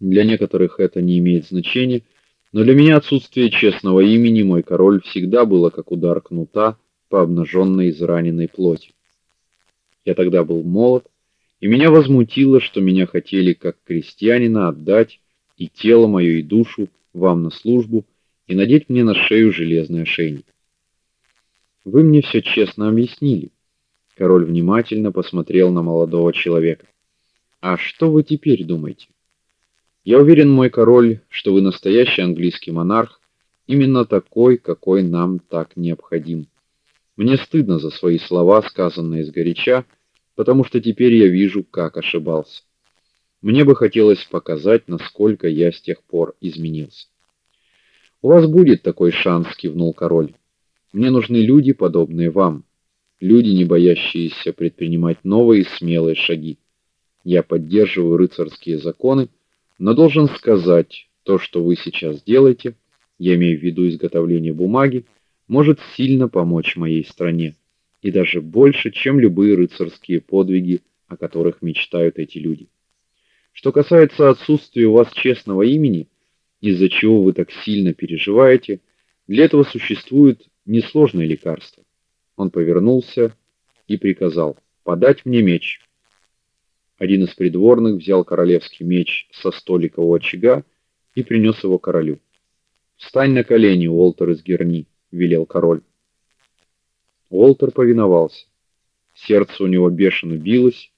Для некоторых это не имеет значения, но для меня отсутствие честного имени мой король всегда было как удар кнута по обнаженной израненной плоти. Я тогда был молод, и меня возмутило, что меня хотели как крестьянина отдать и тело мое, и душу вам на службу и надеть мне на шею железный ошейник. Вы мне все честно объяснили. Король внимательно посмотрел на молодого человека. А что вы теперь думаете? Я уверен, мой король, что вы настоящий английский монарх, именно такой, какой нам так необходим. Мне стыдно за свои слова, сказанные сгоряча, потому что теперь я вижу, как ошибался. Мне бы хотелось показать, насколько я с тех пор изменился. У вас будет такой шанс, кивнул король. Мне нужны люди, подобные вам, люди, не боящиеся предпринимать новые смелые шаги. Я поддерживаю рыцарские законы, но должен сказать, то, что вы сейчас делаете, я имею в виду изготовление бумаги, может сильно помочь моей стране, и даже больше, чем любые рыцарские подвиги, о которых мечтают эти люди. Что касается отсутствия у вас честного имени, из-за чего вы так сильно переживаете, для этого существует несложное лекарство. Он повернулся и приказал: "Подать мне меч". Один из придворных взял королевский меч со столика у очага и принес его королю. "Встань на колени, Уолтер из Герни", велел король. Уолтер повиновался. Сердце у него бешено билось,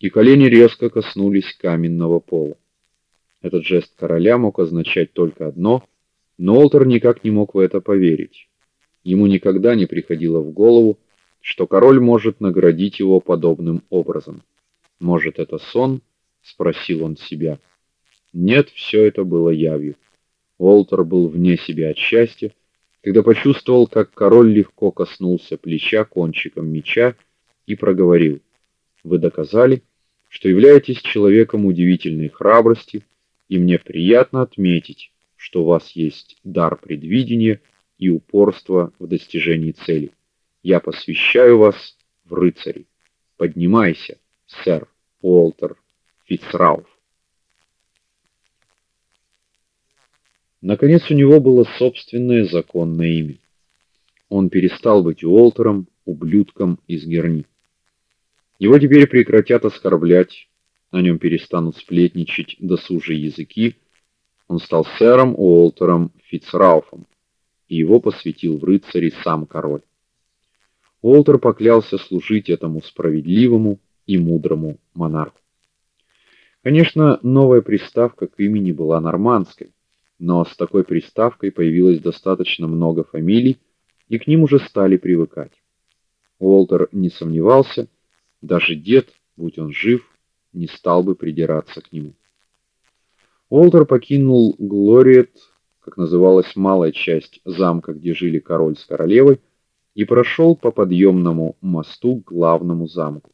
и колени резко коснулись каменного пола. Этот жест короля мог означать только одно, но Уолтер никак не мог в это поверить. Ему никогда не приходило в голову, что король может наградить его подобным образом. Может, это сон? спросил он себя. Нет, все это было явью. Уолтер был вне себя от счастья, когда почувствовал, как король легко коснулся плеча кончиком меча и проговорил: "Вы доказали, что являетесь человеком удивительной храбрости, и мне приятно отметить, что у вас есть дар предвидения и упорство в достижении цели. Я посвящаю вас в рыцари. Поднимайся, сэр Уолтер Фицрауф. Наконец у него было собственное законное имя. Он перестал быть Уолтером, ублюдком из Герни. Его теперь прекратят оскорблять, о нем перестанут сплетничать досужие языки. Он стал сэром Уолтером Фицрауфом и его посвятил в рыцари сам король. Уолтер поклялся служить этому справедливому и мудрому монарху. Конечно, новая приставка к имени была нормандской, но с такой приставкой появилось достаточно много фамилий, и к ним уже стали привыкать. Уолтер не сомневался, даже дед, будь он жив, не стал бы придираться к нему. Уолтер покинул Глориет как называлась малая часть замка, где жили король с королевой, и прошел по подъемному мосту к главному замку.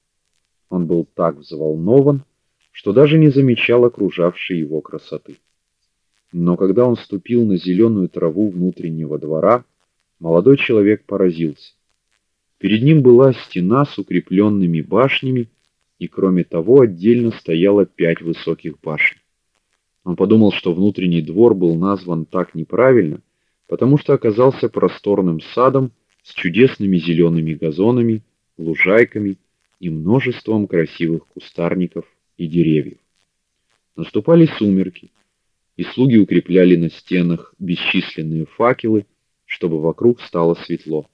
Он был так взволнован, что даже не замечал окружавшей его красоты. Но когда он ступил на зеленую траву внутреннего двора, молодой человек поразился. Перед ним была стена с укрепленными башнями, и кроме того, отдельно стояло пять высоких башен. Он подумал, что внутренний двор был назван так неправильно, потому что оказался просторным садом с чудесными зелеными газонами, лужайками и множеством красивых кустарников и деревьев. Наступали сумерки, и слуги укрепляли на стенах бесчисленные факелы, чтобы вокруг стало светло.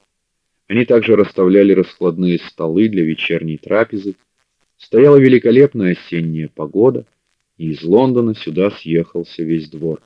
Они также расставляли раскладные столы для вечерней трапезы. Стояла великолепная осенняя погода и из Лондона сюда съехался весь двор.